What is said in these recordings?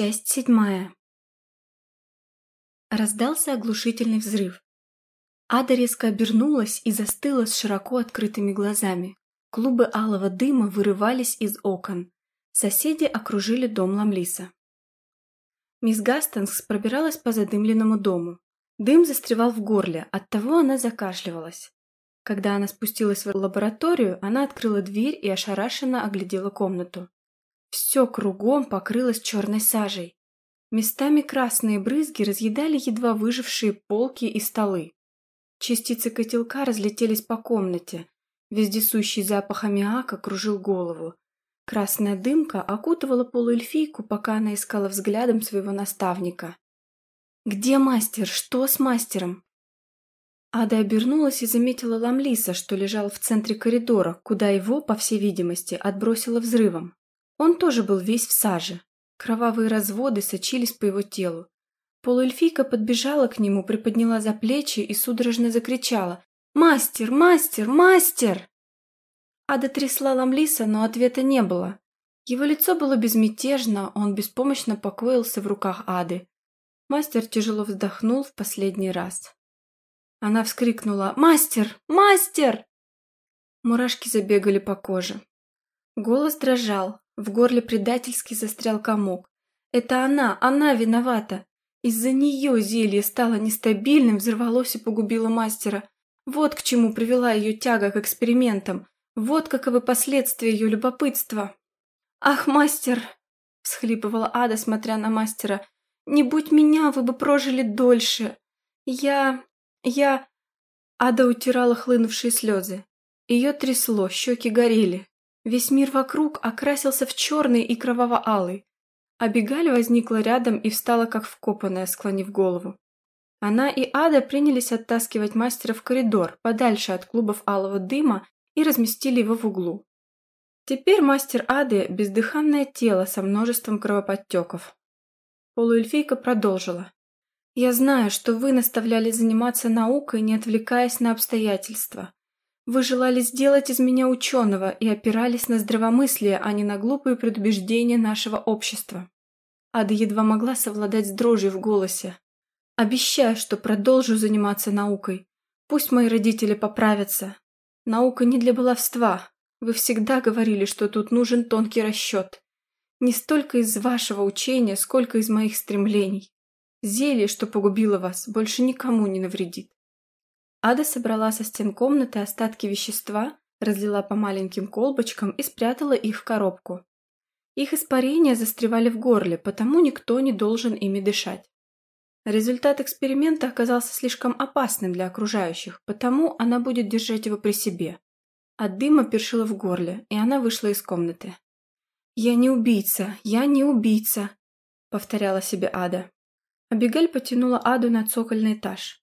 Часть седьмая. Раздался оглушительный взрыв. Ада резко обернулась и застыла с широко открытыми глазами. Клубы алого дыма вырывались из окон. Соседи окружили дом Ламлиса. Мисс Гастонс пробиралась по задымленному дому. Дым застревал в горле, оттого она закашливалась. Когда она спустилась в лабораторию, она открыла дверь и ошарашенно оглядела комнату. Все кругом покрылось черной сажей. Местами красные брызги разъедали едва выжившие полки и столы. Частицы котелка разлетелись по комнате. Вездесущий запах аммиака кружил голову. Красная дымка окутывала полуэльфийку, пока она искала взглядом своего наставника. «Где мастер? Что с мастером?» Ада обернулась и заметила Ламлиса, что лежал в центре коридора, куда его, по всей видимости, отбросило взрывом. Он тоже был весь в саже. Кровавые разводы сочились по его телу. Полуэльфийка подбежала к нему, приподняла за плечи и судорожно закричала «Мастер! Мастер! Мастер!» Ада трясла Ламлиса, но ответа не было. Его лицо было безмятежно, он беспомощно покоился в руках Ады. Мастер тяжело вздохнул в последний раз. Она вскрикнула «Мастер! Мастер!» Мурашки забегали по коже. Голос дрожал, в горле предательски застрял комок. Это она, она виновата. Из-за нее зелье стало нестабильным, взорвалось и погубило мастера. Вот к чему привела ее тяга к экспериментам. Вот каковы последствия ее любопытства. «Ах, мастер!» – всхлипывала Ада, смотря на мастера. «Не будь меня, вы бы прожили дольше. Я... я...» Ада утирала хлынувшие слезы. Ее трясло, щеки горели. Весь мир вокруг окрасился в черный и кроваво-алый. Абигаль возникла рядом и встала как вкопанная, склонив голову. Она и Ада принялись оттаскивать мастера в коридор, подальше от клубов алого дыма, и разместили его в углу. Теперь мастер Ады – бездыханное тело со множеством кровоподтеков. Полуэльфийка продолжила. «Я знаю, что вы наставляли заниматься наукой, не отвлекаясь на обстоятельства. Вы желали сделать из меня ученого и опирались на здравомыслие, а не на глупые предубеждения нашего общества. Ада едва могла совладать с дрожью в голосе. Обещаю, что продолжу заниматься наукой. Пусть мои родители поправятся. Наука не для баловства. Вы всегда говорили, что тут нужен тонкий расчет. Не столько из вашего учения, сколько из моих стремлений. Зелье, что погубило вас, больше никому не навредит. Ада собрала со стен комнаты остатки вещества, разлила по маленьким колбочкам и спрятала их в коробку. Их испарения застревали в горле, потому никто не должен ими дышать. Результат эксперимента оказался слишком опасным для окружающих, потому она будет держать его при себе. От дыма першило в горле, и она вышла из комнаты. «Я не убийца! Я не убийца!» — повторяла себе Ада. Абигаль потянула Аду на цокольный этаж.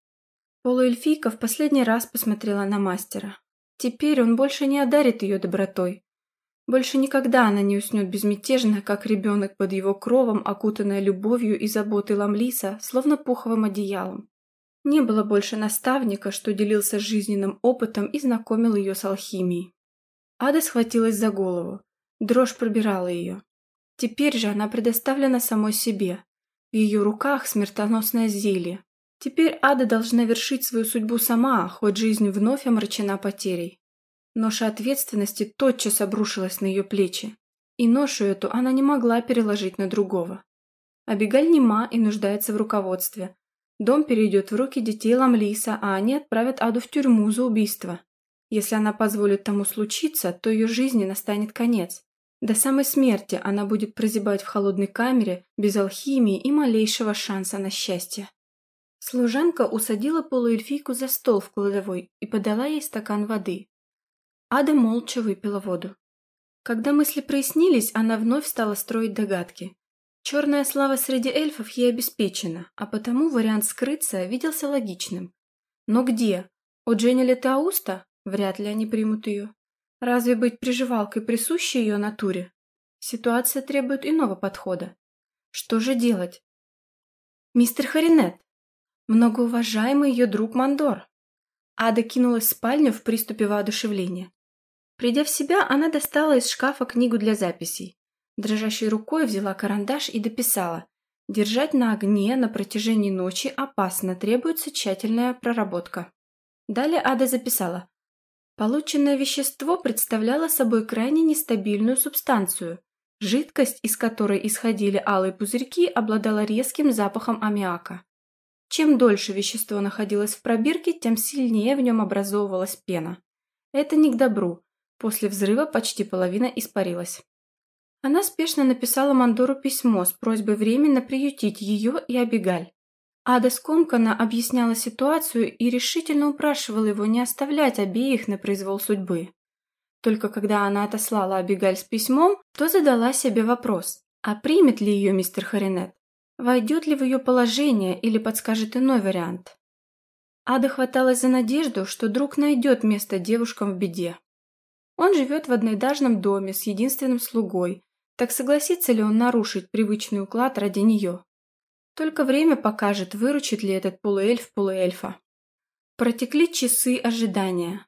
Полуэльфийка в последний раз посмотрела на мастера. Теперь он больше не одарит ее добротой. Больше никогда она не уснет безмятежно, как ребенок под его кровом, окутанная любовью и заботой Ламлиса, словно пуховым одеялом. Не было больше наставника, что делился жизненным опытом и знакомил ее с алхимией. Ада схватилась за голову. Дрожь пробирала ее. Теперь же она предоставлена самой себе. В ее руках смертоносное зелье, Теперь Ада должна вершить свою судьбу сама, хоть жизнь вновь омрачена потерей. Ноша ответственности тотчас обрушилась на ее плечи, и ношу эту она не могла переложить на другого. Абигаль нема и нуждается в руководстве. Дом перейдет в руки детей Ламлиса, а они отправят Аду в тюрьму за убийство. Если она позволит тому случиться, то ее жизни настанет конец. До самой смерти она будет прозябать в холодной камере, без алхимии и малейшего шанса на счастье. Служанка усадила полуэльфийку за стол в кладовой и подала ей стакан воды. Ада молча выпила воду. Когда мысли прояснились, она вновь стала строить догадки. Черная слава среди эльфов ей обеспечена, а потому вариант скрыться виделся логичным. Но где? У Дженни Летауста? Вряд ли они примут ее. Разве быть приживалкой присуще ее натуре? Ситуация требует иного подхода. Что же делать? «Мистер Харинет!» Многоуважаемый ее друг Мандор. Ада кинулась в спальню в приступе воодушевления. Придя в себя, она достала из шкафа книгу для записей. Дрожащей рукой взяла карандаш и дописала. Держать на огне на протяжении ночи опасно, требуется тщательная проработка. Далее Ада записала. Полученное вещество представляло собой крайне нестабильную субстанцию. Жидкость, из которой исходили алые пузырьки, обладала резким запахом аммиака. Чем дольше вещество находилось в пробирке, тем сильнее в нем образовывалась пена. Это не к добру. После взрыва почти половина испарилась. Она спешно написала Мандору письмо с просьбой временно приютить ее и Абигаль. Ада скомканно объясняла ситуацию и решительно упрашивала его не оставлять обеих на произвол судьбы. Только когда она отослала Абигаль с письмом, то задала себе вопрос, а примет ли ее мистер Харинет? Войдет ли в ее положение или подскажет иной вариант? Ада хваталась за надежду, что друг найдет место девушкам в беде. Он живет в одноэтажном доме с единственным слугой, так согласится ли он нарушить привычный уклад ради нее? Только время покажет, выручит ли этот полуэльф полуэльфа. Протекли часы ожидания.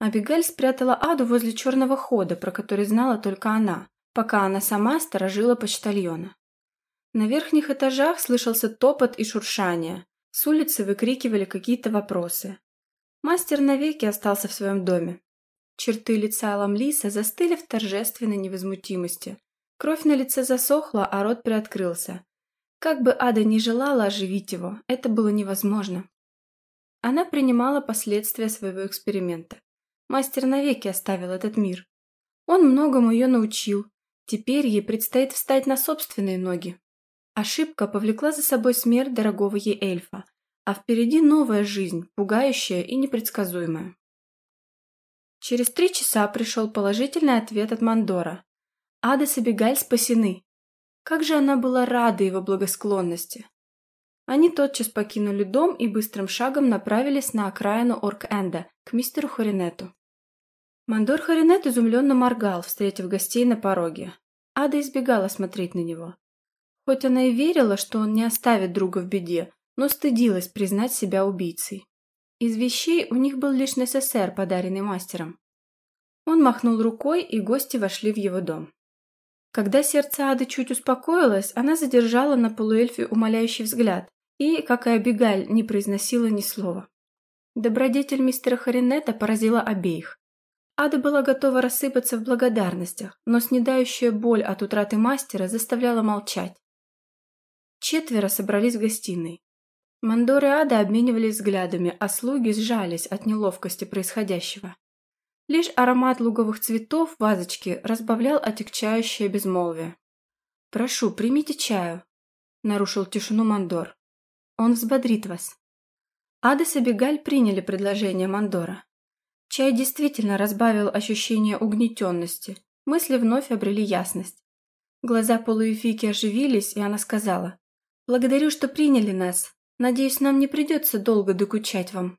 Абигаль спрятала Аду возле черного хода, про который знала только она, пока она сама сторожила почтальона. На верхних этажах слышался топот и шуршание. С улицы выкрикивали какие-то вопросы. Мастер навеки остался в своем доме. Черты лица Ламлиса застыли в торжественной невозмутимости, Кровь на лице засохла, а рот приоткрылся. Как бы Ада ни желала оживить его, это было невозможно. Она принимала последствия своего эксперимента. Мастер навеки оставил этот мир. Он многому ее научил. Теперь ей предстоит встать на собственные ноги. Ошибка повлекла за собой смерть дорогого ей эльфа, а впереди новая жизнь, пугающая и непредсказуемая. Через три часа пришел положительный ответ от Мандора. Ада Абигаль спасены. Как же она была рада его благосклонности. Они тотчас покинули дом и быстрым шагом направились на окраину Орк-Энда, к мистеру Хоринету. Мандор Хоринет изумленно моргал, встретив гостей на пороге. Ада избегала смотреть на него. Хоть она и верила, что он не оставит друга в беде, но стыдилась признать себя убийцей. Из вещей у них был лишь НССР, подаренный мастером. Он махнул рукой, и гости вошли в его дом. Когда сердце Ады чуть успокоилось, она задержала на полуэльфе умоляющий взгляд и, как и Абигаль, не произносила ни слова. Добродетель мистера Харинета поразила обеих. Ада была готова рассыпаться в благодарностях, но снедающая боль от утраты мастера заставляла молчать. Четверо собрались в гостиной. Мандор и Ада обменивались взглядами, а слуги сжались от неловкости происходящего. Лишь аромат луговых цветов в вазочке разбавлял отягчающее безмолвие. «Прошу, примите чаю», — нарушил тишину Мандор. «Он взбодрит вас». Адес и Бегаль приняли предложение Мандора. Чай действительно разбавил ощущение угнетенности, мысли вновь обрели ясность. Глаза полуэфики оживились, и она сказала, «Благодарю, что приняли нас. Надеюсь, нам не придется долго докучать вам».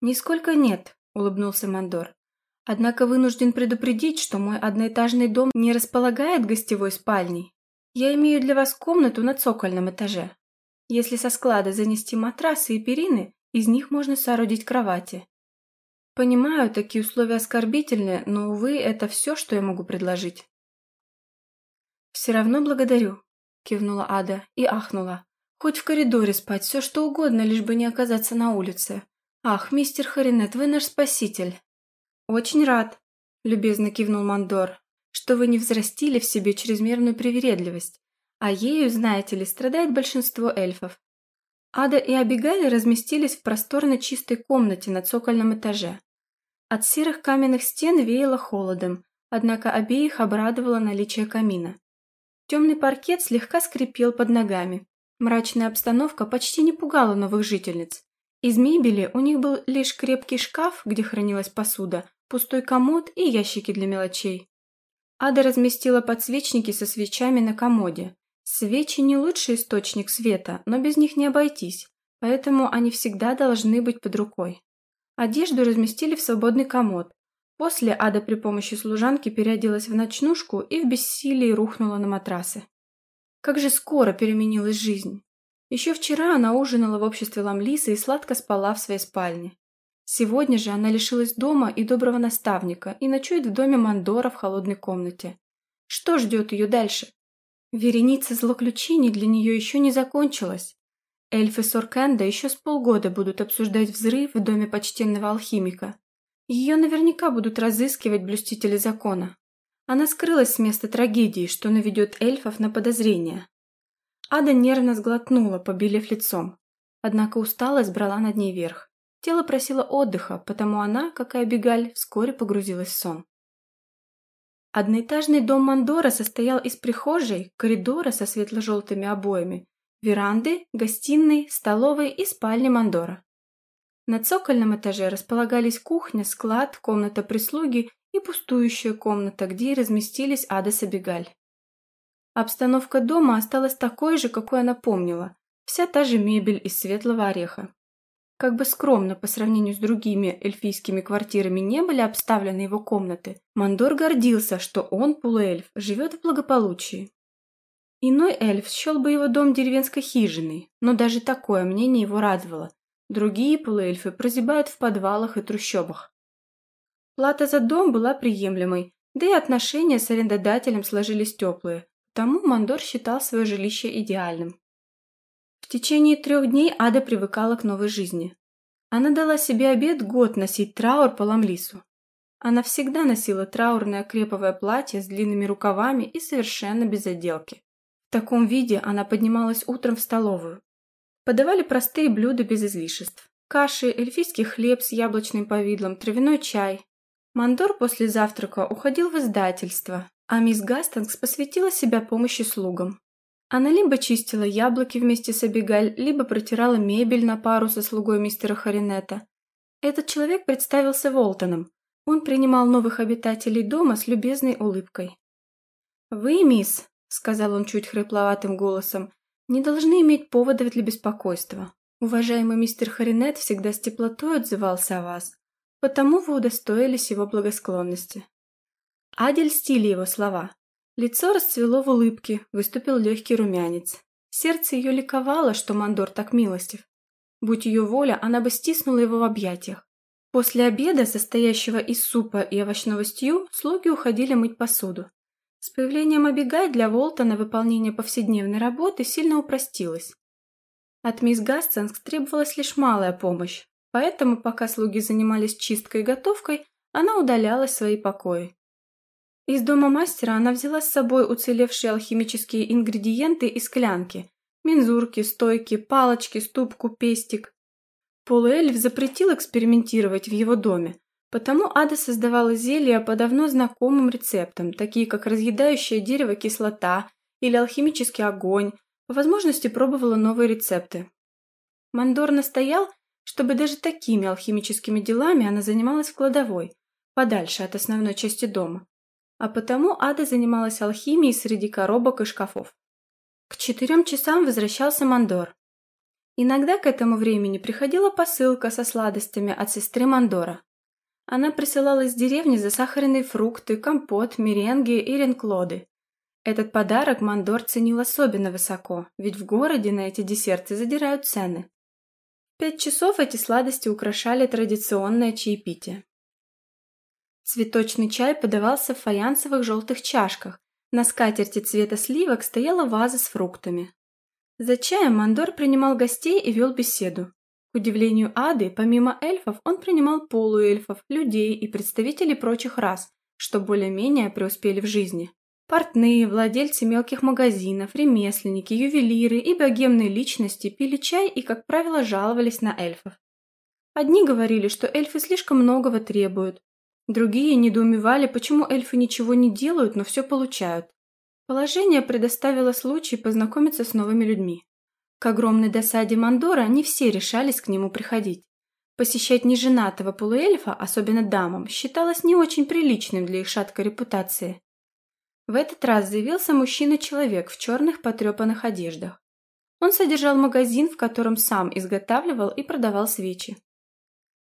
«Нисколько нет», — улыбнулся Мандор. Однако вынужден предупредить, что мой одноэтажный дом не располагает гостевой спальней. Я имею для вас комнату на цокольном этаже. Если со склада занести матрасы и перины, из них можно соорудить кровати. Понимаю, такие условия оскорбительны, но, увы, это все, что я могу предложить. «Все равно благодарю», – кивнула Ада и ахнула. «Хоть в коридоре спать, все что угодно, лишь бы не оказаться на улице. Ах, мистер Харинет, вы наш спаситель!» «Очень рад», – любезно кивнул Мандор, – «что вы не взрастили в себе чрезмерную привередливость, а ею, знаете ли, страдает большинство эльфов. Ада и Абигаль разместились в просторной чистой комнате на цокольном этаже. От серых каменных стен веяло холодом, однако обеих обрадовало наличие камина. Темный паркет слегка скрипел под ногами. Мрачная обстановка почти не пугала новых жительниц. Из мебели у них был лишь крепкий шкаф, где хранилась посуда, пустой комод и ящики для мелочей. Ада разместила подсвечники со свечами на комоде. Свечи не лучший источник света, но без них не обойтись, поэтому они всегда должны быть под рукой. Одежду разместили в свободный комод. После Ада при помощи служанки переоделась в ночнушку и в бессилии рухнула на матрасы. Как же скоро переменилась жизнь. Еще вчера она ужинала в обществе Ламлиса и сладко спала в своей спальне. Сегодня же она лишилась дома и доброго наставника и ночует в доме Мандора в холодной комнате. Что ждет ее дальше? Вереница злоключений для нее еще не закончилась. Эльфы Соркенда еще с полгода будут обсуждать взрыв в доме почтенного алхимика. Ее наверняка будут разыскивать блюстители закона. Она скрылась с места трагедии, что наведет эльфов на подозрения. Ада нервно сглотнула, побелев лицом. Однако усталость брала над ней верх. Тело просило отдыха, потому она, как и Абигаль, вскоре погрузилась в сон. Одноэтажный дом Мандора состоял из прихожей, коридора со светло-желтыми обоями, веранды, гостиной, столовой и спальни Мандора. На цокольном этаже располагались кухня, склад, комната прислуги пустующая комната, где и разместились Ада с Абигаль. Обстановка дома осталась такой же, какой она помнила. Вся та же мебель из светлого ореха. Как бы скромно по сравнению с другими эльфийскими квартирами не были обставлены его комнаты, Мандор гордился, что он, полуэльф, живет в благополучии. Иной эльф счел бы его дом деревенской хижиной, но даже такое мнение его радовало. Другие полуэльфы прозябают в подвалах и трущобах. Плата за дом была приемлемой, да и отношения с арендодателем сложились теплые, потому Мандор считал свое жилище идеальным. В течение трех дней Ада привыкала к новой жизни. Она дала себе обет год носить траур по ламлису. Она всегда носила траурное креповое платье с длинными рукавами и совершенно без отделки. В таком виде она поднималась утром в столовую. Подавали простые блюда без излишеств. Каши, эльфийский хлеб с яблочным повидлом, травяной чай. Мандор после завтрака уходил в издательство, а мисс Гастингс посвятила себя помощи слугам. Она либо чистила яблоки вместе с Абигаль, либо протирала мебель на пару со слугой мистера Харинета. Этот человек представился Волтоном. Он принимал новых обитателей дома с любезной улыбкой. «Вы, мисс», — сказал он чуть хрипловатым голосом, — «не должны иметь поводов для беспокойства. Уважаемый мистер Харинет всегда с теплотой отзывался о вас, потому вы удостоились его благосклонности». Адель стили его слова. Лицо расцвело в улыбке, выступил легкий румянец. Сердце ее ликовало, что Мандор так милостив. Будь ее воля, она бы стиснула его в объятиях. После обеда, состоящего из супа и овощного стью, слуги уходили мыть посуду. С появлением Абигай для Волтона выполнение повседневной работы сильно упростилось. От мисс Гастингс требовалась лишь малая помощь, поэтому, пока слуги занимались чисткой и готовкой, она удалялась в свои покои. Из дома мастера она взяла с собой уцелевшие алхимические ингредиенты и склянки. Мензурки, стойки, палочки, ступку, пестик. Полуэльф запретил экспериментировать в его доме, потому Ада создавала зелья по давно знакомым рецептам, такие как разъедающее дерево кислота или алхимический огонь, по возможности пробовала новые рецепты. Мандор настоял, чтобы даже такими алхимическими делами она занималась в кладовой, подальше от основной части дома а потому Ада занималась алхимией среди коробок и шкафов. К четырем часам возвращался Мандор. Иногда к этому времени приходила посылка со сладостями от сестры Мандора. Она присылала из деревни засахаренные фрукты, компот, меренги и ренклоды. Этот подарок Мандор ценил особенно высоко, ведь в городе на эти десерты задирают цены. Пять часов эти сладости украшали традиционное чаепитие. Цветочный чай подавался в фаянсовых желтых чашках. На скатерти цвета сливок стояла ваза с фруктами. За чаем Мандор принимал гостей и вел беседу. К удивлению Ады, помимо эльфов, он принимал полуэльфов, людей и представителей прочих рас, что более-менее преуспели в жизни. Портные, владельцы мелких магазинов, ремесленники, ювелиры и богемные личности пили чай и, как правило, жаловались на эльфов. Одни говорили, что эльфы слишком многого требуют, Другие недоумевали, почему эльфы ничего не делают, но все получают. Положение предоставило случай познакомиться с новыми людьми. К огромной досаде Мандора не все решались к нему приходить. Посещать неженатого полуэльфа, особенно дамам, считалось не очень приличным для их шаткой репутации. В этот раз заявился мужчина-человек в черных потрепанных одеждах. Он содержал магазин, в котором сам изготавливал и продавал свечи.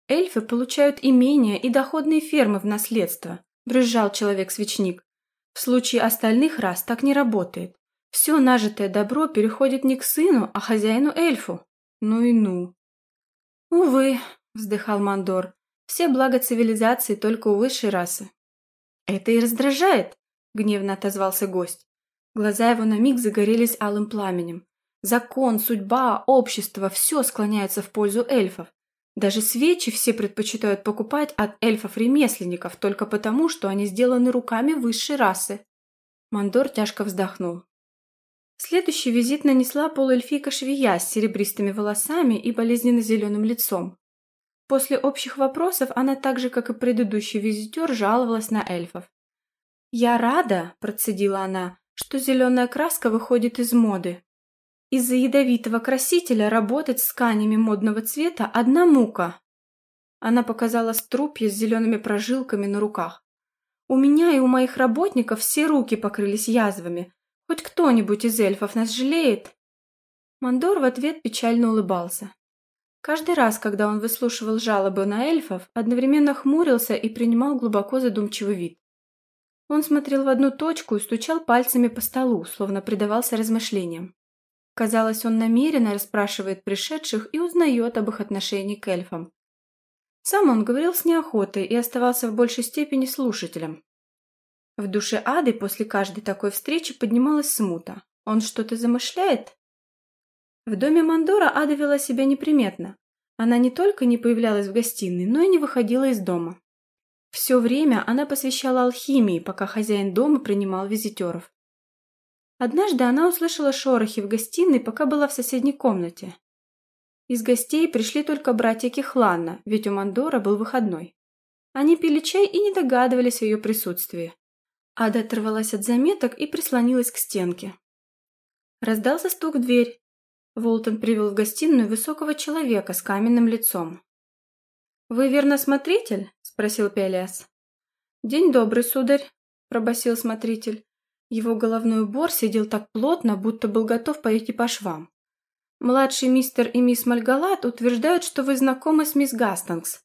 Эльфы получают имения и доходные фермы в наследство, брызжал человек-свечник. В случае остальных рас так не работает. Все нажитое добро переходит не к сыну, а хозяину-эльфу. Ну и ну. Увы, вздыхал Мандор, все блага цивилизации только у высшей расы. Это и раздражает. — гневно отозвался гость. Глаза его на миг загорелись алым пламенем. Закон, судьба, общество – все склоняется в пользу эльфов. Даже свечи все предпочитают покупать от эльфов-ремесленников только потому, что они сделаны руками высшей расы. Мандор тяжко вздохнул. Следующий визит нанесла полуэльфийка швея с серебристыми волосами и болезненно-зеленым лицом. После общих вопросов она так же, как и предыдущий визитер, жаловалась на эльфов. «Я рада», – процедила она, – «что зеленая краска выходит из моды. Из-за ядовитого красителя работать с тканями модного цвета – одна мука». Она показала струпья с зелеными прожилками на руках. «У меня и у моих работников все руки покрылись язвами. Хоть кто-нибудь из эльфов нас жалеет?» Мандор в ответ печально улыбался. Каждый раз, когда он выслушивал жалобы на эльфов, одновременно хмурился и принимал глубоко задумчивый вид. Он смотрел в одну точку и стучал пальцами по столу, словно предавался размышлениям. Казалось, он намеренно расспрашивает пришедших и узнает об их отношении к эльфам. Сам он говорил с неохотой и оставался в большей степени слушателем. В душе Ады после каждой такой встречи поднималась смута. Он что-то замышляет? В доме Мандора Ада вела себя неприметно. Она не только не появлялась в гостиной, но и не выходила из дома. Все время она посвящала алхимии, пока хозяин дома принимал визитеров. Однажды она услышала шорохи в гостиной, пока была в соседней комнате. Из гостей пришли только братья Кихлана, ведь у Мандора был выходной. Они пили чай и не догадывались о ее присутствии. Ада оторвалась от заметок и прислонилась к стенке. Раздался стук в дверь. Волтон привел в гостиную высокого человека с каменным лицом. «Вы верно смотритель?» – спросил Пелиас. «День добрый, сударь», – пробасил смотритель. Его головной убор сидел так плотно, будто был готов пойти по швам. «Младший мистер и мисс Мальгалат утверждают, что вы знакомы с мисс Гастингс.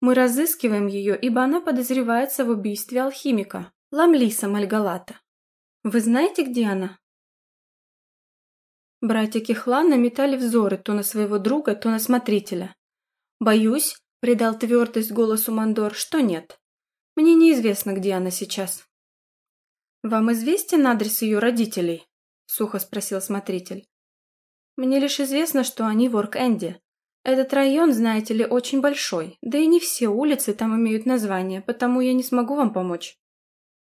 Мы разыскиваем ее, ибо она подозревается в убийстве алхимика, Ламлиса Мальгалата. Вы знаете, где она?» Братья Кихлана метали взоры то на своего друга, то на смотрителя. «Боюсь», — придал твердость голосу Мандор, — «что нет. Мне неизвестно, где она сейчас». «Вам известен адрес ее родителей?» – сухо спросил смотритель. «Мне лишь известно, что они в Орк-Энде. Этот район, знаете ли, очень большой, да и не все улицы там имеют название, потому я не смогу вам помочь».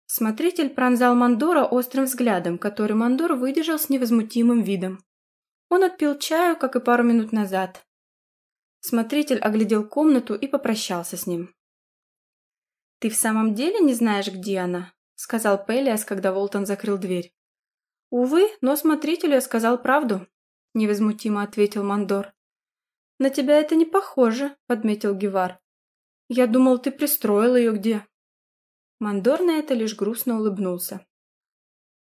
Смотритель пронзал Мандора острым взглядом, который Мандор выдержал с невозмутимым видом. Он отпил чаю, как и пару минут назад. Смотритель оглядел комнату и попрощался с ним. «Ты в самом деле не знаешь, где она?» сказал Пелиас, когда Волтон закрыл дверь. «Увы, но смотрителю я сказал правду», — невозмутимо ответил Мандор. «На тебя это не похоже», — подметил Гевар. «Я думал, ты пристроил ее где». Мандор на это лишь грустно улыбнулся.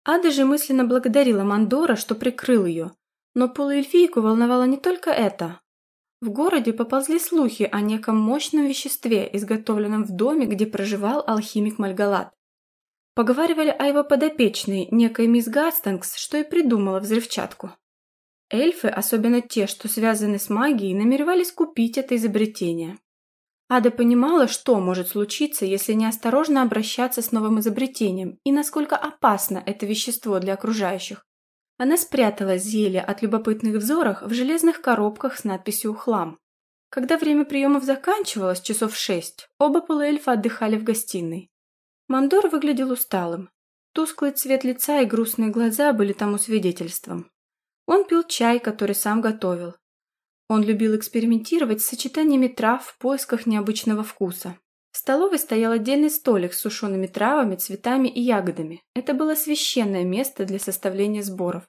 Ада же мысленно благодарила Мандора, что прикрыл ее, но полуэльфийку волновало не только это. В городе поползли слухи о неком мощном веществе, изготовленном в доме, где проживал алхимик Мальгалат. Поговаривали о его подопечной, некой мисс Гастингс, что и придумала взрывчатку. Эльфы, особенно те, что связаны с магией, намеревались купить это изобретение. Ада понимала, что может случиться, если неосторожно обращаться с новым изобретением, и насколько опасно это вещество для окружающих. Она спрятала зелье от любопытных взоров в железных коробках с надписью «Хлам». Когда время приемов заканчивалось, часов шесть, оба полуэльфа отдыхали в гостиной. Мандор выглядел усталым. Тусклый цвет лица и грустные глаза были тому свидетельством. Он пил чай, который сам готовил. Он любил экспериментировать с сочетаниями трав в поисках необычного вкуса. Столовой стоял отдельный столик с сушеными травами, цветами и ягодами. Это было священное место для составления сборов.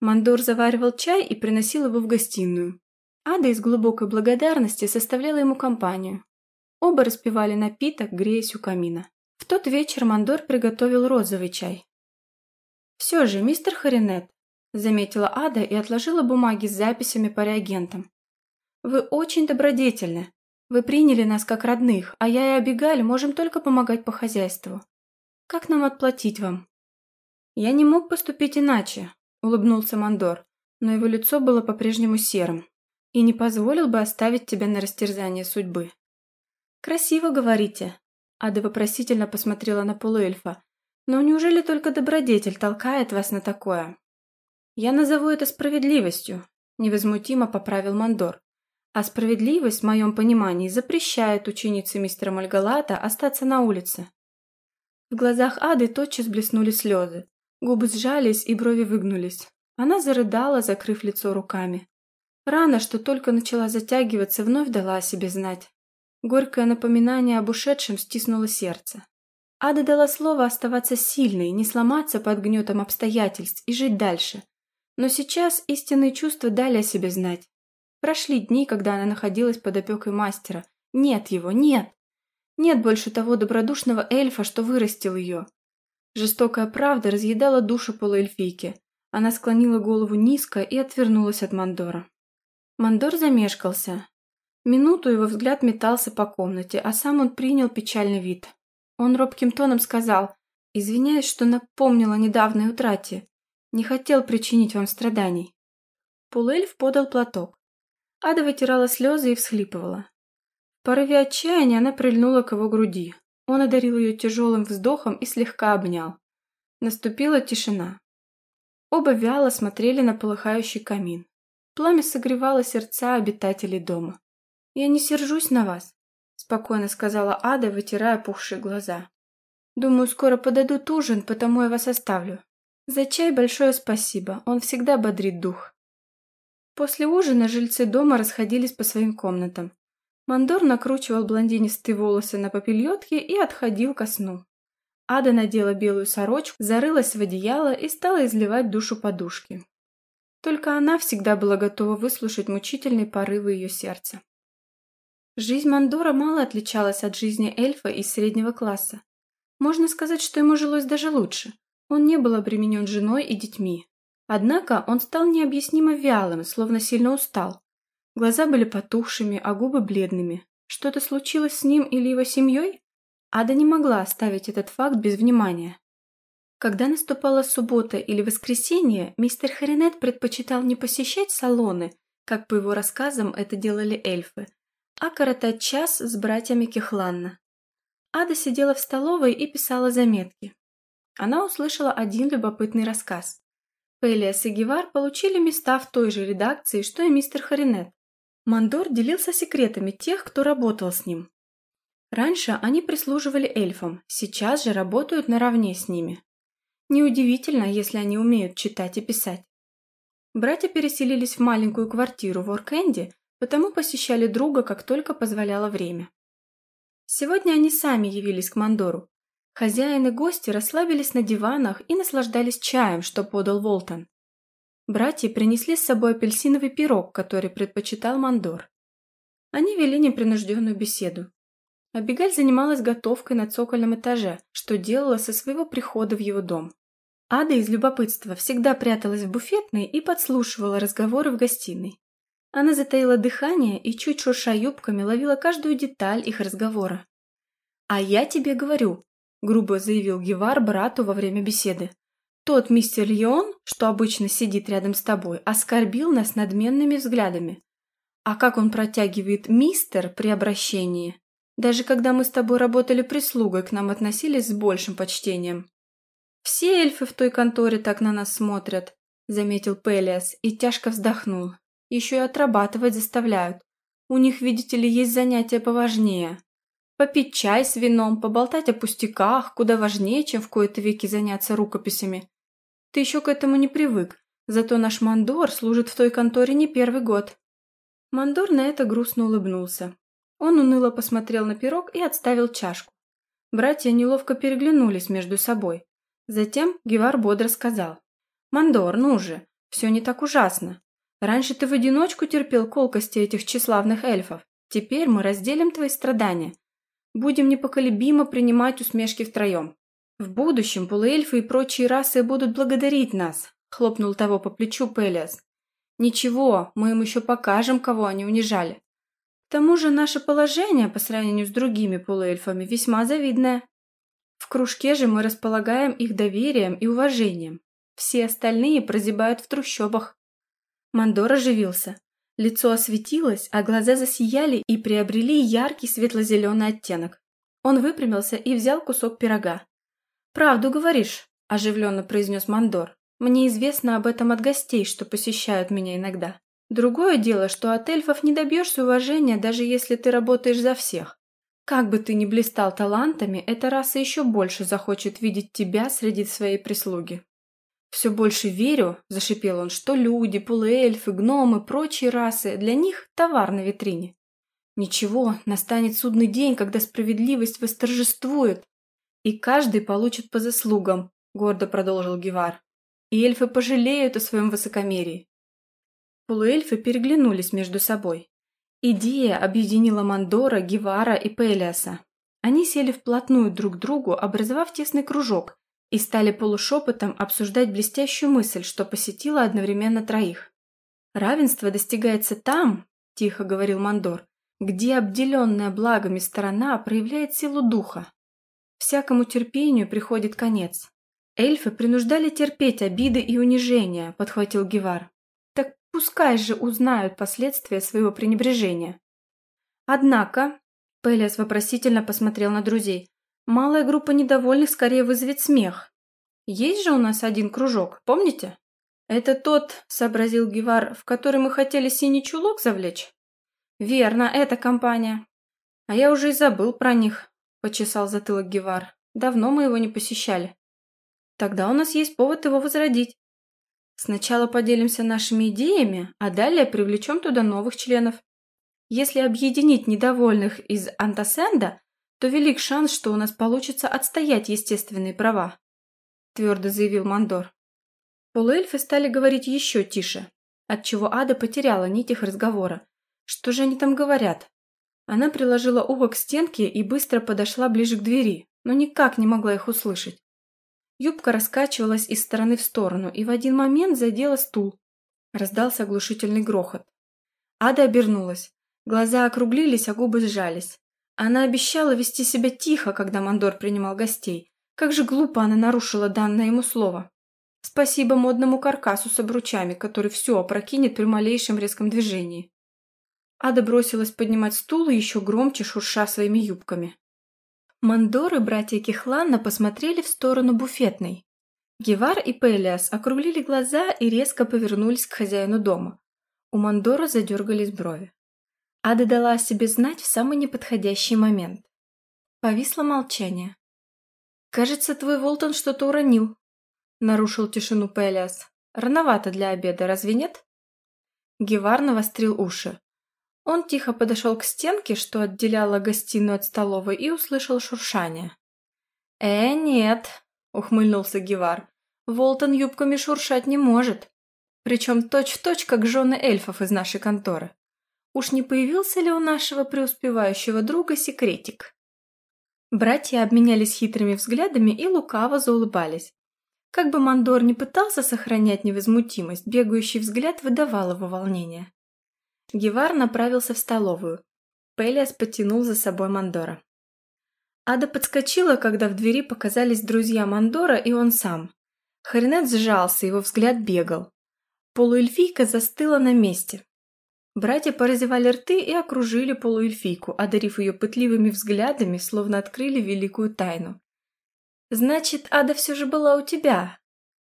Мандор заваривал чай и приносил его в гостиную. Ада из глубокой благодарности составляла ему компанию. Оба распивали напиток, греясь у камина. В тот вечер Мандор приготовил розовый чай. «Все же, мистер Харинет», — заметила Ада и отложила бумаги с записями по реагентам. «Вы очень добродетельны. Вы приняли нас как родных, а я и Абигаль можем только помогать по хозяйству. Как нам отплатить вам?» «Я не мог поступить иначе», — улыбнулся Мандор, но его лицо было по-прежнему серым. «И не позволил бы оставить тебя на растерзание судьбы». «Красиво говорите», Ада вопросительно посмотрела на полуэльфа. Но неужели только добродетель толкает вас на такое? Я назову это справедливостью, невозмутимо поправил Мандор. А справедливость, в моем понимании, запрещает ученице мистера Мальгалата остаться на улице. В глазах Ады тотчас блеснули слезы. Губы сжались и брови выгнулись. Она зарыдала, закрыв лицо руками. Рана, что только начала затягиваться, вновь дала о себе знать. Горькое напоминание об ушедшем стиснуло сердце. Ада дала слово оставаться сильной, не сломаться под гнетом обстоятельств и жить дальше. Но сейчас истинные чувства дали о себе знать. Прошли дни, когда она находилась под опекой мастера. Нет его, нет. Нет больше того добродушного эльфа, что вырастил ее. Жестокая правда разъедала душу полуэльфийки. Она склонила голову низко и отвернулась от Мандора. Мандор замешкался. Минуту его взгляд метался по комнате, а сам он принял печальный вид. Он робким тоном сказал, «Извиняюсь, что напомнила недавней утрате. Не хотел причинить вам страданий». Полуэльф подал платок. Ада вытирала слезы и всхлипывала. В порыве отчаяния она прильнула к его груди. Он одарил ее тяжелым вздохом и слегка обнял. Наступила тишина. Оба вяло смотрели на полыхающий камин. Пламя согревало сердца обитателей дома. «Я не сержусь на вас», — спокойно сказала Ада, вытирая пухшие глаза. «Думаю, скоро подадут ужин, потому я вас оставлю. За чай большое спасибо, он всегда бодрит дух». После ужина жильцы дома расходились по своим комнатам. Мандор накручивал блондинистые волосы на попельотке и отходил ко сну. Ада надела белую сорочку, зарылась в одеяло и стала изливать душу подушки. Только она всегда была готова выслушать мучительные порывы ее сердца. Жизнь Мандора мало отличалась от жизни эльфа из среднего класса. Можно сказать, что ему жилось даже лучше. Он не был обременен женой и детьми. Однако он стал необъяснимо вялым, словно сильно устал. Глаза были потухшими, а губы бледными. Что-то случилось с ним или его семьей? Ада не могла оставить этот факт без внимания. Когда наступала суббота или воскресенье, мистер Харинет предпочитал не посещать салоны, как по его рассказам это делали эльфы, а коротать час с братьями Кехланна. Ада сидела в столовой и писала заметки. Она услышала один любопытный рассказ. Пелиас и Гевар получили места в той же редакции, что и мистер Харинет. Мандор делился секретами тех, кто работал с ним. Раньше они прислуживали эльфам, сейчас же работают наравне с ними. Неудивительно, если они умеют читать и писать. Братья переселились в маленькую квартиру в Оркенде, потому посещали друга, как только позволяло время. Сегодня они сами явились к Мандору, Хозяин и гости расслабились на диванах и наслаждались чаем, что подал Волтон. Братья принесли с собой апельсиновый пирог, который предпочитал Мандор. Они вели непринужденную беседу. Абигаль занималась готовкой на цокольном этаже, что делала со своего прихода в его дом. Ада из любопытства всегда пряталась в буфетной и подслушивала разговоры в гостиной. Она затаила дыхание и, чуть шурша юбками, ловила каждую деталь их разговора. «А я тебе говорю, грубо заявил Гевар брату во время беседы. Тот мистер Леон, что обычно сидит рядом с тобой, оскорбил нас надменными взглядами. А как он протягивает «мистер» при обращении? Даже когда мы с тобой работали прислугой, к нам относились с большим почтением. «Все эльфы в той конторе так на нас смотрят», — заметил Пелиас и тяжко вздохнул. «Еще и отрабатывать заставляют. У них, видите ли, есть занятия поважнее. Попить чай с вином, поболтать о пустяках, куда важнее, чем в кои-то веки заняться рукописями. Ты еще к этому не привык, зато наш Мандор служит в той конторе не первый год». Мандор на это грустно улыбнулся. Он уныло посмотрел на пирог и отставил чашку. Братья неловко переглянулись между собой. Затем Гевар бодро сказал. «Мандор, ну же, все не так ужасно. Раньше ты в одиночку терпел колкости этих тщеславных эльфов. Теперь мы разделим твои страдания. Будем непоколебимо принимать усмешки втроем. В будущем полуэльфы и прочие расы будут благодарить нас, хлопнул того по плечу Пелиас. Ничего, мы им еще покажем, кого они унижали. К тому же наше положение по сравнению с другими полуэльфами весьма завидное. В кружке же мы располагаем их доверием и уважением. Все остальные прозябают в трущобах. Мандор оживился. Лицо осветилось, а глаза засияли и приобрели яркий светло-зеленый оттенок. Он выпрямился и взял кусок пирога. «Правду говоришь», – оживленно произнес Мандор. «Мне известно об этом от гостей, что посещают меня иногда. Другое дело, что от эльфов не добьешься уважения, даже если ты работаешь за всех. Как бы ты ни блистал талантами, эта раса еще больше захочет видеть тебя среди своей прислуги. «Все больше верю», – зашипел он, – «что люди, полуэльфы, гномы, прочие расы для них – товар на витрине. Ничего, настанет судный день, когда справедливость восторжествует, и каждый получит по заслугам», – гордо продолжил Гевар. «И эльфы пожалеют о своем высокомерии». Полуэльфы переглянулись между собой. Идея объединила Мандора, Гевара и Пелиаса. Они сели вплотную друг к другу, образовав тесный кружок, и стали полушепотом обсуждать блестящую мысль, что посетила одновременно троих. «Равенство достигается там», – тихо говорил Мандор, – «где обделенная благами сторона проявляет силу духа. Всякому терпению приходит конец. Эльфы принуждали терпеть обиды и унижения», – подхватил Гевар. «Так пускай же узнают последствия своего пренебрежения». Однако, Пелиас вопросительно посмотрел на друзей, Малая группа недовольных скорее вызовет смех. Есть же у нас один кружок, помните? Это тот, сообразил Гевар, в который мы хотели синий чулок завлечь? Верно, это компания. А я уже и забыл про них, почесал затылок Гевар. Давно мы его не посещали. Тогда у нас есть повод его возродить. Сначала поделимся нашими идеями, а далее привлечем туда новых членов. Если объединить недовольных из Антасенда, то велик шанс, что у нас получится отстоять естественные права», – твердо заявил Мандор. Полуэльфы стали говорить еще тише, отчего Ада потеряла нить их разговора. Что же они там говорят? Она приложила ухо к стенке и быстро подошла ближе к двери, но никак не могла их услышать. Юбка раскачивалась из стороны в сторону и в один момент задела стул. Раздался оглушительный грохот. Ада обернулась. Глаза округлились, а губы сжались. Она обещала вести себя тихо, когда Мандор принимал гостей. Как же глупо она нарушила данное ему слово. Спасибо модному каркасу с обручами, который все опрокинет при малейшем резком движении. Ада бросилась поднимать стул и еще громче шурша своими юбками. Мандор и братья Кихланна посмотрели в сторону буфетной. Гевар и Пелиас округлили глаза и резко повернулись к хозяину дома. У Мандора задергались брови. Ада дала о себе знать в самый неподходящий момент. Повисло молчание. «Кажется, твой Волтон что-то уронил», — нарушил тишину Пелиас. «Рановато для обеда, разве нет?» Гевар навострил уши. Он тихо подошел к стенке, что отделяла гостиную от столовой, и услышал шуршание. «Э, нет», — ухмыльнулся Гевар. «Волтон юбками шуршать не может. Причем точь-в-точь, -точь, как жены эльфов из нашей конторы. Уж не появился ли у нашего преуспевающего друга секретик? Братья обменялись хитрыми взглядами и лукаво заулыбались. Как бы Мандор не пытался сохранять невозмутимость, бегающий взгляд выдавал его волнение. Гевар направился в столовую. Пелиас потянул за собой Мандора. Ада подскочила, когда в двери показались друзья Мандора и он сам. Харинет сжался, его взгляд бегал. Полуэльфийка застыла на месте. Братья поразевали рты и окружили полуэльфийку, одарив ее пытливыми взглядами, словно открыли великую тайну. «Значит, Ада все же была у тебя?»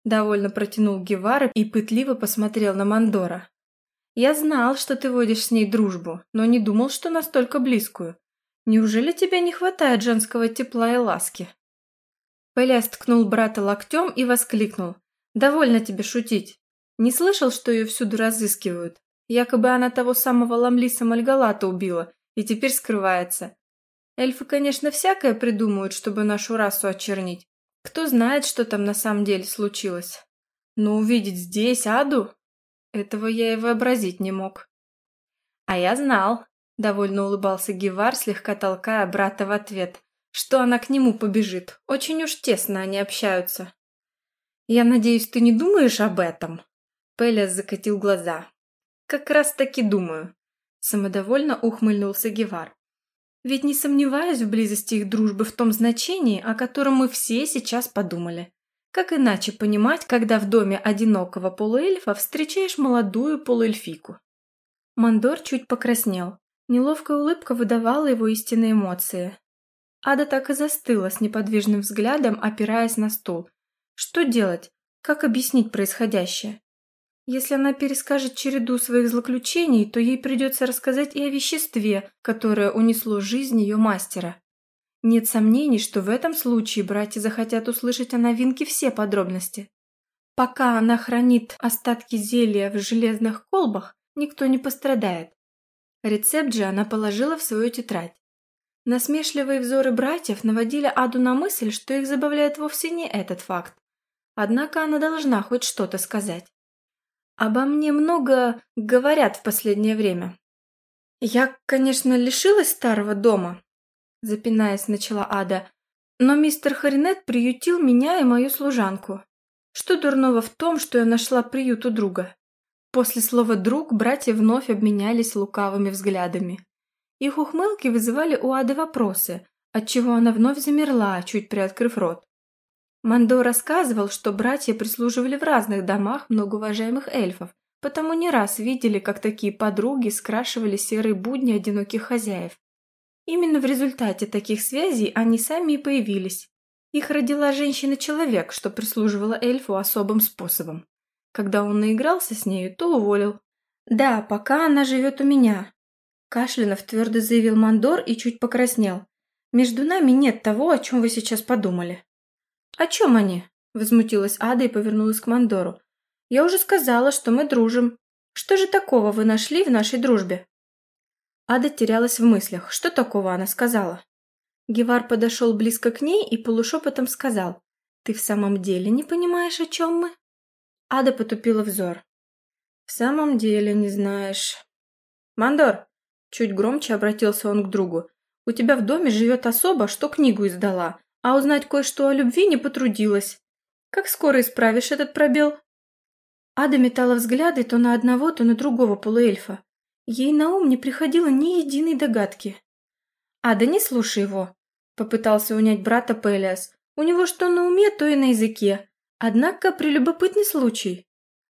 Довольно протянул Гевара и пытливо посмотрел на Мандора. «Я знал, что ты водишь с ней дружбу, но не думал, что настолько близкую. Неужели тебе не хватает женского тепла и ласки?» Пеляс ткнул брата локтем и воскликнул. «Довольно тебе шутить. Не слышал, что ее всюду разыскивают? Якобы она того самого Ламлиса Мальгалата убила и теперь скрывается. Эльфы, конечно, всякое придумают, чтобы нашу расу очернить. Кто знает, что там на самом деле случилось. Но увидеть здесь Аду? Этого я и вообразить не мог. А я знал, довольно улыбался Гевар, слегка толкая брата в ответ, что она к нему побежит. Очень уж тесно они общаются. Я надеюсь, ты не думаешь об этом? Пелес закатил глаза. «Как раз таки думаю», – самодовольно ухмыльнулся Гевар. «Ведь не сомневаюсь в близости их дружбы в том значении, о котором мы все сейчас подумали. Как иначе понимать, когда в доме одинокого полуэльфа встречаешь молодую полуэльфийку?» Мандор чуть покраснел. Неловкая улыбка выдавала его истинные эмоции. Ада так и застыла с неподвижным взглядом, опираясь на стул. Что делать? Как объяснить происходящее? Если она перескажет череду своих злоключений, то ей придется рассказать и о веществе, которое унесло жизнь ее мастера. Нет сомнений, что в этом случае братья захотят услышать о новинке все подробности. Пока она хранит остатки зелья в железных колбах, никто не пострадает. Рецепт же она положила в свою тетрадь. Насмешливые взоры братьев наводили Аду на мысль, что их забавляет вовсе не этот факт. Однако она должна хоть что-то сказать. Обо мне много говорят в последнее время. Я, конечно, лишилась старого дома, запинаясь, начала Ада, но мистер Харинет приютил меня и мою служанку. Что дурного в том, что я нашла приют у друга? После слова «друг» братья вновь обменялись лукавыми взглядами. Их ухмылки вызывали у Ады вопросы, отчего она вновь замерла, чуть приоткрыв рот. Мандо рассказывал, что братья прислуживали в разных домах многоуважаемых эльфов, потому не раз видели, как такие подруги скрашивали серые будни одиноких хозяев. Именно в результате таких связей они сами и появились. Их родила женщина-человек, что прислуживала эльфу особым способом. Когда он наигрался с нею, то уволил. «Да, пока она живет у меня», – Кашлянов твердо заявил Мандор и чуть покраснел. «Между нами нет того, о чем вы сейчас подумали». «О чем они?» – возмутилась Ада и повернулась к Мандору. «Я уже сказала, что мы дружим. Что же такого вы нашли в нашей дружбе?» Ада терялась в мыслях. Что такого она сказала? Гевар подошел близко к ней и полушепотом сказал. «Ты в самом деле не понимаешь, о чем мы?» Ада потупила взор. «В самом деле не знаешь...» «Мандор!» Чуть громче обратился он к другу. «У тебя в доме живет особа, что книгу издала, а узнать кое-что о любви не потрудилась. Как скоро исправишь этот пробел?» Ада метала взгляды то на одного, то на другого полуэльфа. Ей на ум не приходило ни единой догадки. «Ада, не слушай его», — попытался унять брата Пелиас. «У него что на уме, то и на языке. Однако прелюбопытный случай».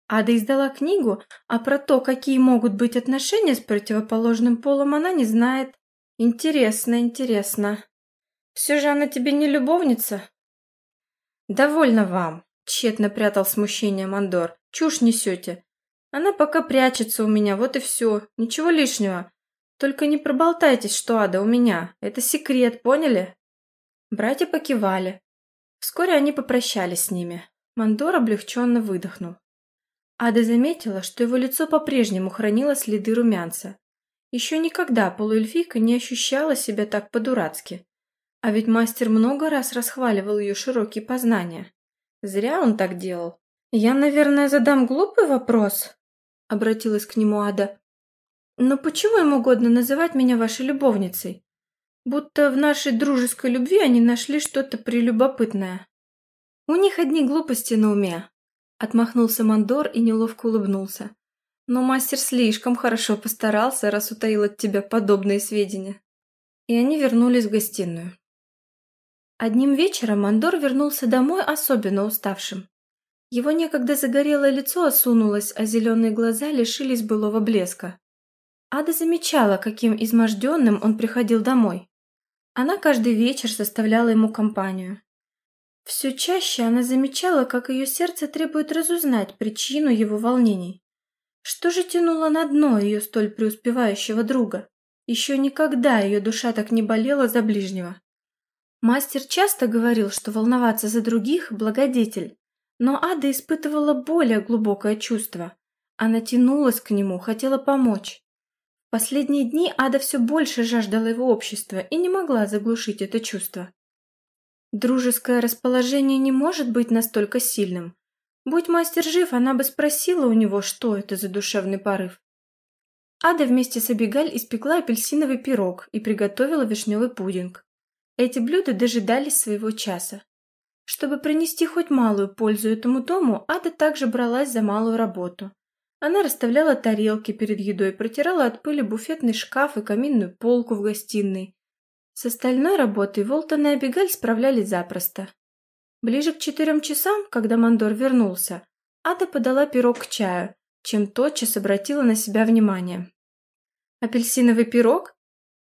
Ада издала книгу, а про то, какие могут быть отношения с противоположным полом, она не знает. Интересно, интересно. Все же она тебе не любовница? Довольно вам, тщетно прятал смущение Мандор. Чушь несете. Она пока прячется у меня, вот и все. Ничего лишнего. Только не проболтайтесь, что Ада у меня. Это секрет, поняли?» Братья покивали. Вскоре они попрощались с ними. Мандор облегченно выдохнул. Ада заметила, что его лицо по-прежнему хранило следы румянца. Еще никогда полуэльфийка не ощущала себя так по-дурацки. А ведь мастер много раз расхваливал ее широкие познания. Зря он так делал. «Я, наверное, задам глупый вопрос?» обратилась к нему Ада. «Но почему им угодно называть меня вашей любовницей? Будто в нашей дружеской любви они нашли что-то прелюбопытное». «У них одни глупости на уме», — отмахнулся Мандор и неловко улыбнулся. «Но мастер слишком хорошо постарался, раз утаил от тебя подобные сведения». И они вернулись в гостиную. Одним вечером Мандор вернулся домой особенно уставшим. Его некогда загорелое лицо осунулось, а зеленые глаза лишились былого блеска. Ада замечала, каким изможденным он приходил домой. Она каждый вечер составляла ему компанию. Все чаще она замечала, как ее сердце требует разузнать причину его волнений. Что же тянуло на дно ее столь преуспевающего друга? Еще никогда ее душа так не болела за ближнего. Мастер часто говорил, что волноваться за других – благодетель, но Ада испытывала более глубокое чувство. Она тянулась к нему, хотела помочь. В последние дни Ада все больше жаждала его общества и не могла заглушить это чувство. Дружеское расположение не может быть настолько сильным. Будь мастер жив, она бы спросила у него, что это за душевный порыв. Ада вместе с Абигаль испекла апельсиновый пирог и приготовила вишневый пудинг. Эти блюда дожидались своего часа. Чтобы принести хоть малую пользу этому дому, Ада также бралась за малую работу. Она расставляла тарелки перед едой, протирала от пыли буфетный шкаф и каминную полку в гостиной. С остальной работой Волтон и Абигаль справлялись запросто. Ближе к четырем часам, когда Мандор вернулся, Ада подала пирог к чаю, чем тотчас обратила на себя внимание. «Апельсиновый пирог?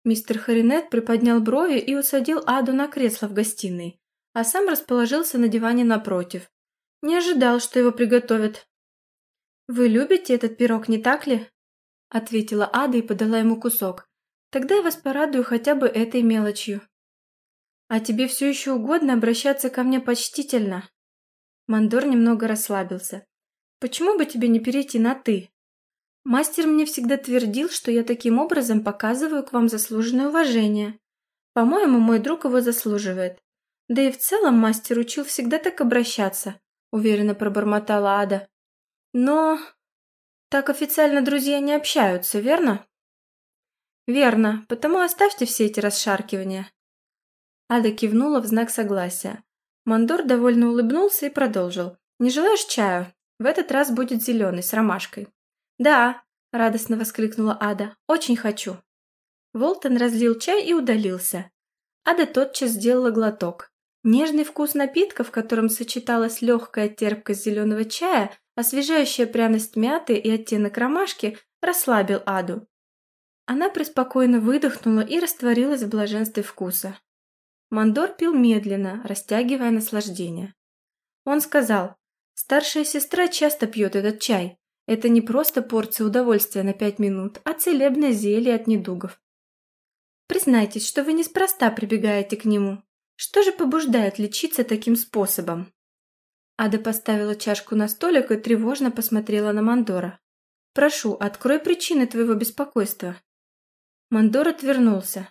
Мистер Харинет приподнял брови и усадил Аду на кресло в гостиной, а сам расположился на диване напротив. Не ожидал, что его приготовят. «Вы любите этот пирог, не так ли?» ответила Ада и подала ему кусок. «Тогда я вас порадую хотя бы этой мелочью». «А тебе все еще угодно обращаться ко мне почтительно?» Мандор немного расслабился. «Почему бы тебе не перейти на «ты»?» Мастер мне всегда твердил, что я таким образом показываю к вам заслуженное уважение. По-моему, мой друг его заслуживает. Да и в целом мастер учил всегда так обращаться, уверенно пробормотала Ада. Но так официально друзья не общаются, верно? Верно, потому оставьте все эти расшаркивания. Ада кивнула в знак согласия. Мандор довольно улыбнулся и продолжил. Не желаешь чаю? В этот раз будет зеленый, с ромашкой. «Да!» – радостно воскликнула Ада. «Очень хочу!» Волтон разлил чай и удалился. Ада тотчас сделала глоток. Нежный вкус напитка, в котором сочеталась легкая терпкость зеленого чая, освежающая пряность мяты и оттенок ромашки, расслабил Аду. Она преспокойно выдохнула и растворилась в блаженстве вкуса. Мандор пил медленно, растягивая наслаждение. Он сказал, «Старшая сестра часто пьет этот чай. Это не просто порция удовольствия на пять минут, а целебное зелье от недугов. Признайтесь, что вы неспроста прибегаете к нему. Что же побуждает лечиться таким способом? Ада поставила чашку на столик и тревожно посмотрела на Мандора. «Прошу, открой причины твоего беспокойства». Мандор отвернулся.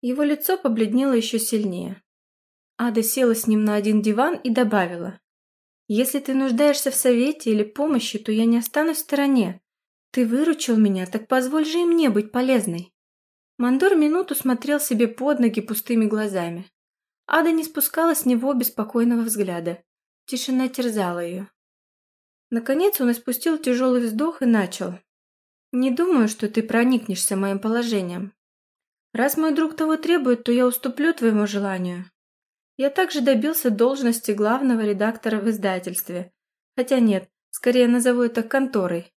Его лицо побледнело еще сильнее. Ада села с ним на один диван и добавила. Если ты нуждаешься в совете или помощи, то я не останусь в стороне. Ты выручил меня, так позволь же и мне быть полезной». Мандор минуту смотрел себе под ноги пустыми глазами. Ада не спускала с него беспокойного взгляда. Тишина терзала ее. Наконец он испустил тяжелый вздох и начал. «Не думаю, что ты проникнешься моим положением. Раз мой друг того требует, то я уступлю твоему желанию. Я также добился должности главного редактора в издательстве. Хотя нет, скорее назову это конторой.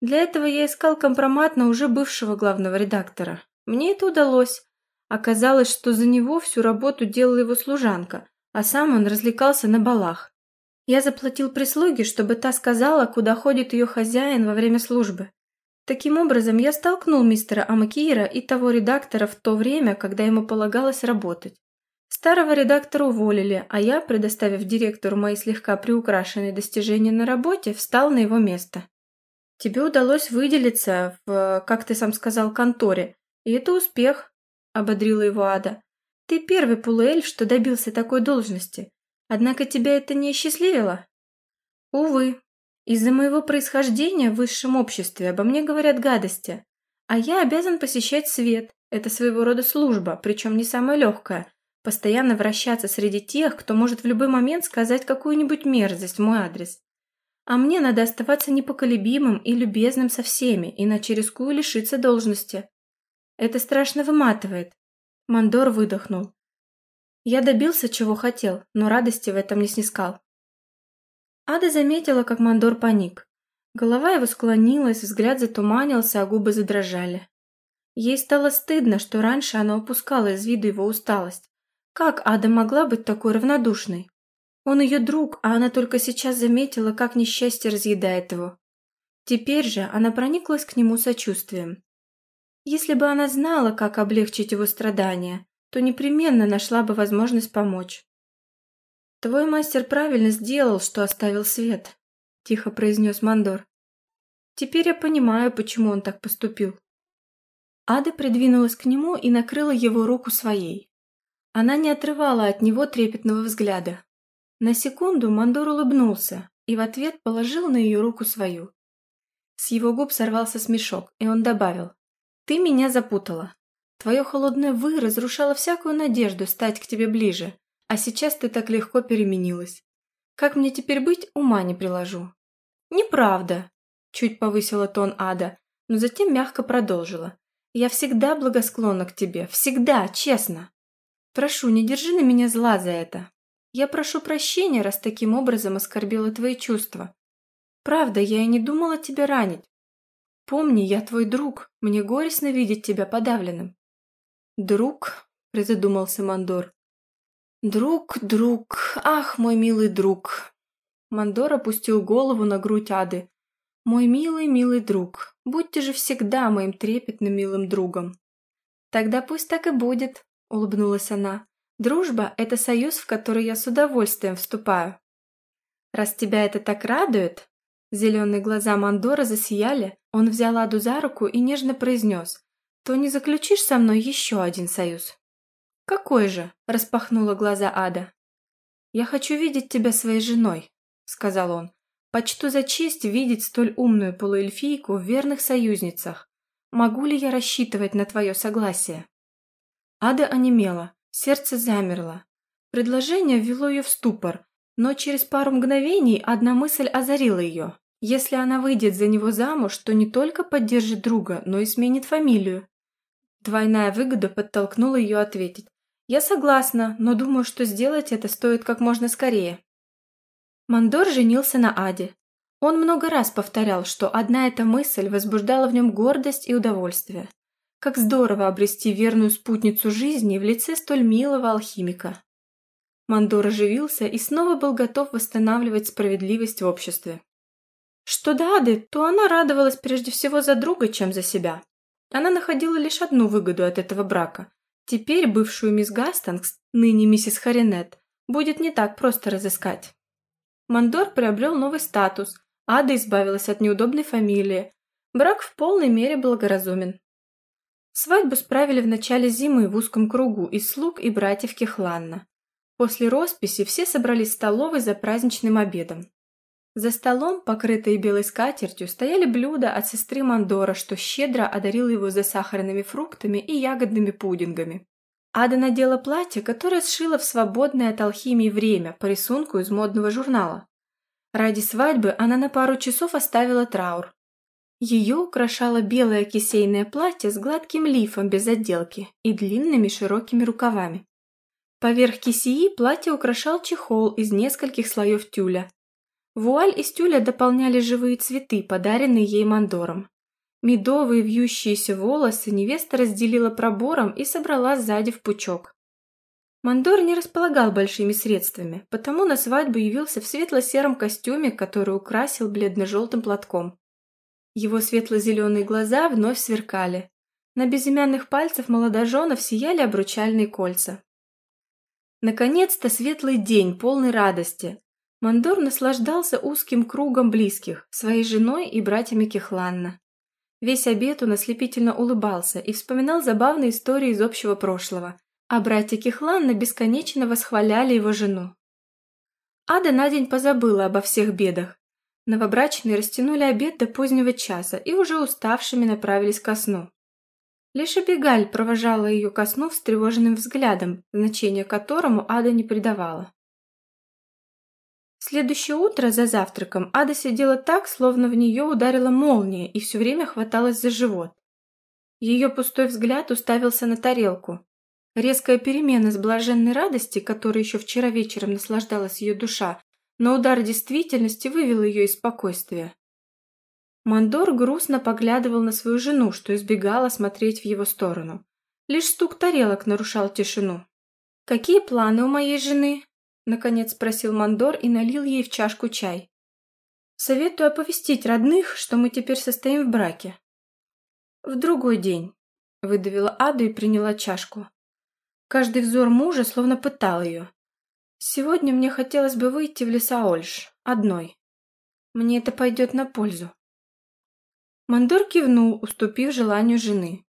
Для этого я искал компромат на уже бывшего главного редактора. Мне это удалось. Оказалось, что за него всю работу делала его служанка, а сам он развлекался на балах. Я заплатил прислуге, чтобы та сказала, куда ходит ее хозяин во время службы. Таким образом, я столкнул мистера Амакиера и того редактора в то время, когда ему полагалось работать. Старого редактора уволили, а я, предоставив директору мои слегка приукрашенные достижения на работе, встал на его место. Тебе удалось выделиться в, как ты сам сказал, конторе, и это успех, ободрила его Ада. Ты первый полуэльф, что добился такой должности. Однако тебя это не осчастливило? Увы. Из-за моего происхождения в высшем обществе обо мне говорят гадости. А я обязан посещать свет. Это своего рода служба, причем не самая легкая, постоянно вращаться среди тех, кто может в любой момент сказать какую-нибудь мерзость в мой адрес. А мне надо оставаться непоколебимым и любезным со всеми, иначе рискую лишиться должности. Это страшно выматывает. Мандор выдохнул. Я добился, чего хотел, но радости в этом не снискал. Ада заметила, как Мандор паник. Голова его склонилась, взгляд затуманился, а губы задрожали. Ей стало стыдно, что раньше она упускала из виду его усталость. Как Ада могла быть такой равнодушной? Он ее друг, а она только сейчас заметила, как несчастье разъедает его. Теперь же она прониклась к нему сочувствием. Если бы она знала, как облегчить его страдания, то непременно нашла бы возможность помочь. «Твой мастер правильно сделал, что оставил свет», – тихо произнес Мандор. «Теперь я понимаю, почему он так поступил». Ада придвинулась к нему и накрыла его руку своей. Она не отрывала от него трепетного взгляда. На секунду Мандор улыбнулся и в ответ положил на ее руку свою. С его губ сорвался смешок, и он добавил. «Ты меня запутала. Твое холодное «вы» разрушало всякую надежду стать к тебе ближе, а сейчас ты так легко переменилась. Как мне теперь быть, ума не приложу». «Неправда», – чуть повысила тон Ада, но затем мягко продолжила. «Я всегда благосклонна к тебе, всегда, честно». Прошу, не держи на меня зла за это. Я прошу прощения, раз таким образом оскорбила твои чувства. Правда, я и не думала тебя ранить. Помни, я твой друг, мне горестно видеть тебя подавленным. «Друг», — призадумался Мандор. «Друг, друг, ах, мой милый друг!» Мандор опустил голову на грудь Ады. «Мой милый, милый друг, будьте же всегда моим трепетным милым другом». «Тогда пусть так и будет», — улыбнулась она. «Дружба — это союз, в который я с удовольствием вступаю». «Раз тебя это так радует...» Зеленые глаза Мандора засияли, он взял Аду за руку и нежно произнес, «То не заключишь со мной еще один союз?» «Какой же?» – распахнула глаза Ада. «Я хочу видеть тебя своей женой», – сказал он. «Почту за честь видеть столь умную полуэльфийку в верных союзницах. Могу ли я рассчитывать на твое согласие?» Ада онемела, сердце замерло. Предложение ввело ее в ступор, но через пару мгновений одна мысль озарила ее. Если она выйдет за него замуж, то не только поддержит друга, но и сменит фамилию. Двойная выгода подтолкнула ее ответить. «Я согласна, но думаю, что сделать это стоит как можно скорее». Мандор женился на Аде. Он много раз повторял, что одна эта мысль возбуждала в нем гордость и удовольствие. Как здорово обрести верную спутницу жизни в лице столь милого алхимика. Мандор оживился и снова был готов восстанавливать справедливость в обществе. Что до Ады, то она радовалась прежде всего за друга, чем за себя. Она находила лишь одну выгоду от этого брака Теперь бывшую мисс Гастингс, ныне миссис Харинет, будет не так просто разыскать. Мандор приобрел новый статус, Ада избавилась от неудобной фамилии. Брак в полной мере благоразумен. Свадьбу справили в начале зимы в узком кругу из слуг и братьев Кехланна. После росписи все собрались в столовой за праздничным обедом. За столом, покрытые белой скатертью, стояли блюда от сестры Мандора, что щедро одарил его засахаренными фруктами и ягодными пудингами. Ада надела платье, которое сшила в свободное от алхимии время по рисунку из модного журнала. Ради свадьбы она на пару часов оставила траур. Ее украшало белое кисейное платье с гладким лифом без отделки и длинными широкими рукавами. Поверх кисеи платье украшал чехол из нескольких слоев тюля, Вуаль из тюля дополняли живые цветы, подаренные ей мандором. Медовые вьющиеся волосы невеста разделила пробором и собрала сзади в пучок. Мандор не располагал большими средствами, потому на свадьбу явился в светло-сером костюме, который украсил бледно-желтым платком. Его светло-зеленые глаза вновь сверкали. На безымянных пальцах молодоженов сияли обручальные кольца. Наконец-то светлый день, полный радости, Мандор наслаждался узким кругом близких, своей женой и братьями Кихланна. Весь обед он ослепительно улыбался и вспоминал забавные истории из общего прошлого, а братья Кихланна бесконечно восхваляли его жену. Ада на день позабыла обо всех бедах. Новобрачные растянули обед до позднего часа и уже уставшими направились ко сну. Лишь Абигаль провожала ее ко сну встревоженным взглядом, значение которому Ада не придавала. Следующее утро за завтраком Ада сидела так, словно в нее ударила молния и все время хваталась за живот. Ее пустой взгляд уставился на тарелку. Резкая перемена с блаженной радости, которой еще вчера вечером наслаждалась ее душа, но удар действительности вывел ее из спокойствия. Мандор грустно поглядывал на свою жену, что избегала смотреть в его сторону. Лишь стук тарелок нарушал тишину. «Какие планы у моей жены?» Наконец спросил Мандор и налил ей в чашку чай. Советую оповестить родных, что мы теперь состоим в браке. В другой день. Выдавила Аду и приняла чашку. Каждый взор мужа словно пытал ее. Сегодня мне хотелось бы выйти в леса Ольш, одной. Мне это пойдет на пользу. Мандор кивнул, уступив желанию жены.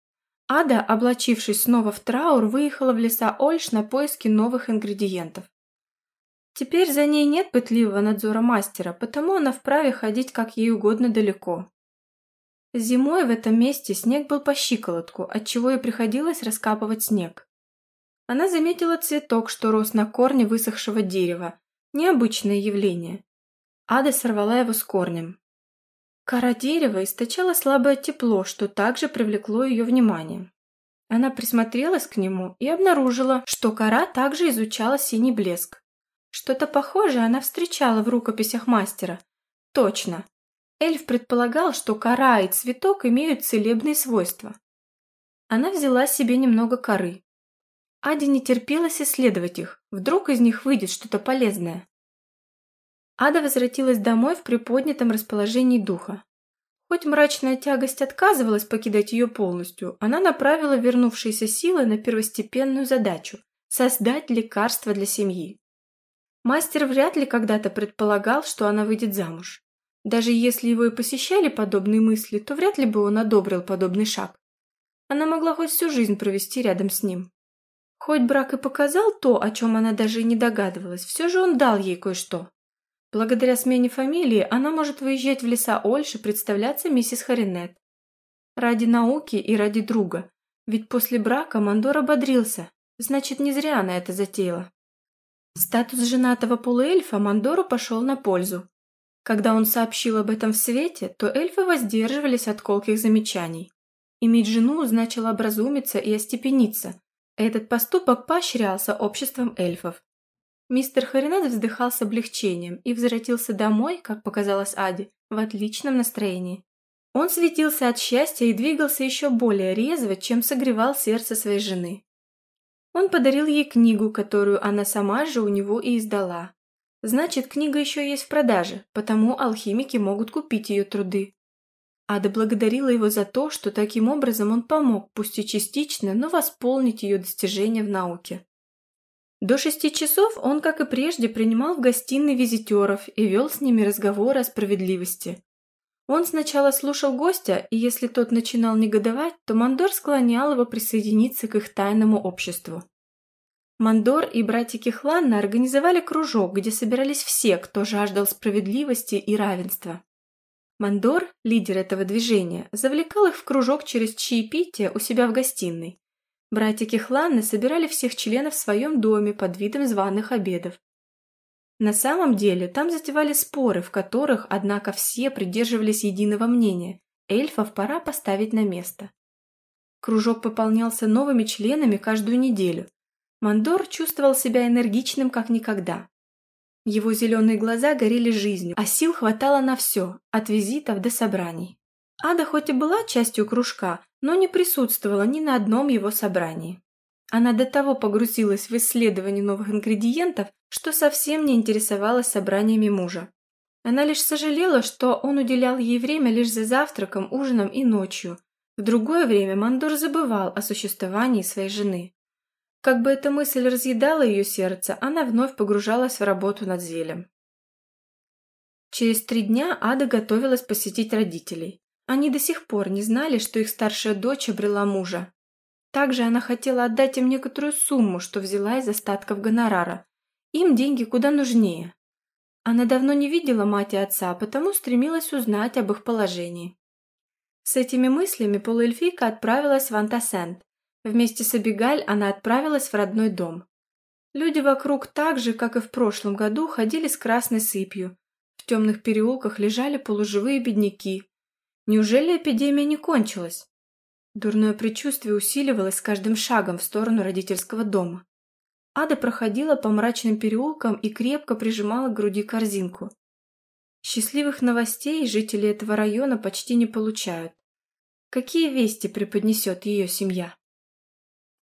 Ада, облачившись снова в траур, выехала в леса Ольш на поиски новых ингредиентов. Теперь за ней нет пытливого надзора мастера, потому она вправе ходить как ей угодно далеко. Зимой в этом месте снег был по щиколотку, отчего ей приходилось раскапывать снег. Она заметила цветок, что рос на корне высохшего дерева. Необычное явление. Ада сорвала его с корнем. Кора дерева источала слабое тепло, что также привлекло ее внимание. Она присмотрелась к нему и обнаружила, что кора также изучала синий блеск. Что-то похожее она встречала в рукописях мастера. Точно. Эльф предполагал, что кора и цветок имеют целебные свойства. она взяла себе немного коры. Аде не терпелось исследовать их, вдруг из них выйдет что-то полезное. Ада возвратилась домой в приподнятом расположении духа. Хоть мрачная тягость отказывалась покидать ее полностью, она направила вернувшиеся силы на первостепенную задачу – создать лекарство для семьи. Мастер вряд ли когда-то предполагал, что она выйдет замуж. Даже если его и посещали подобные мысли, то вряд ли бы он одобрил подобный шаг. Она могла хоть всю жизнь провести рядом с ним. Хоть брак и показал то, о чем она даже и не догадывалась, все же он дал ей кое-что. Благодаря смене фамилии она может выезжать в леса Ольши представляться миссис Харинет. Ради науки и ради друга. Ведь после брака Мандор ободрился. Значит, не зря она это затеяла. Статус женатого полуэльфа Мандору пошел на пользу. Когда он сообщил об этом в свете, то эльфы воздерживались от колких замечаний. Иметь жену значило образумиться и остепениться. Этот поступок поощрялся обществом эльфов. Мистер Харинет вздыхал с облегчением и возвратился домой, как показалось Аде, в отличном настроении. Он светился от счастья и двигался еще более резво, чем согревал сердце своей жены. Он подарил ей книгу, которую она сама же у него и издала. Значит, книга еще есть в продаже, потому алхимики могут купить ее труды. Ада благодарила его за то, что таким образом он помог, пусть и частично, но восполнить ее достижения в науке. До шести часов он, как и прежде, принимал в гостиной визитеров и вел с ними разговоры о справедливости. Он сначала слушал гостя, и если тот начинал негодовать, то Мандор склонял его присоединиться к их тайному обществу. Мандор и братики Хланна организовали кружок, где собирались все, кто жаждал справедливости и равенства. Мандор, лидер этого движения, завлекал их в кружок через чаепитие у себя в гостиной. Братики Хланны собирали всех членов в своем доме под видом званых обедов. На самом деле там затевали споры, в которых, однако, все придерживались единого мнения – эльфов пора поставить на место. Кружок пополнялся новыми членами каждую неделю. Мандор чувствовал себя энергичным как никогда. Его зеленые глаза горели жизнью, а сил хватало на все, от визитов до собраний. Ада хоть и была частью кружка, но не присутствовала ни на одном его собрании. Она до того погрузилась в исследование новых ингредиентов, что совсем не интересовалась собраниями мужа. Она лишь сожалела, что он уделял ей время лишь за завтраком, ужином и ночью. В другое время Мандор забывал о существовании своей жены. Как бы эта мысль разъедала ее сердце, она вновь погружалась в работу над зелем. Через три дня Ада готовилась посетить родителей. Они до сих пор не знали, что их старшая дочь обрела мужа. Также она хотела отдать им некоторую сумму, что взяла из остатков гонорара. Им деньги куда нужнее. Она давно не видела мать и отца, потому стремилась узнать об их положении. С этими мыслями полуэльфийка отправилась в Антасент. Вместе с Абигаль она отправилась в родной дом. Люди вокруг так же, как и в прошлом году, ходили с красной сыпью. В темных переулках лежали полуживые бедняки. Неужели эпидемия не кончилась? Дурное предчувствие усиливалось с каждым шагом в сторону родительского дома. Ада проходила по мрачным переулкам и крепко прижимала к груди корзинку. Счастливых новостей жители этого района почти не получают. Какие вести преподнесет ее семья?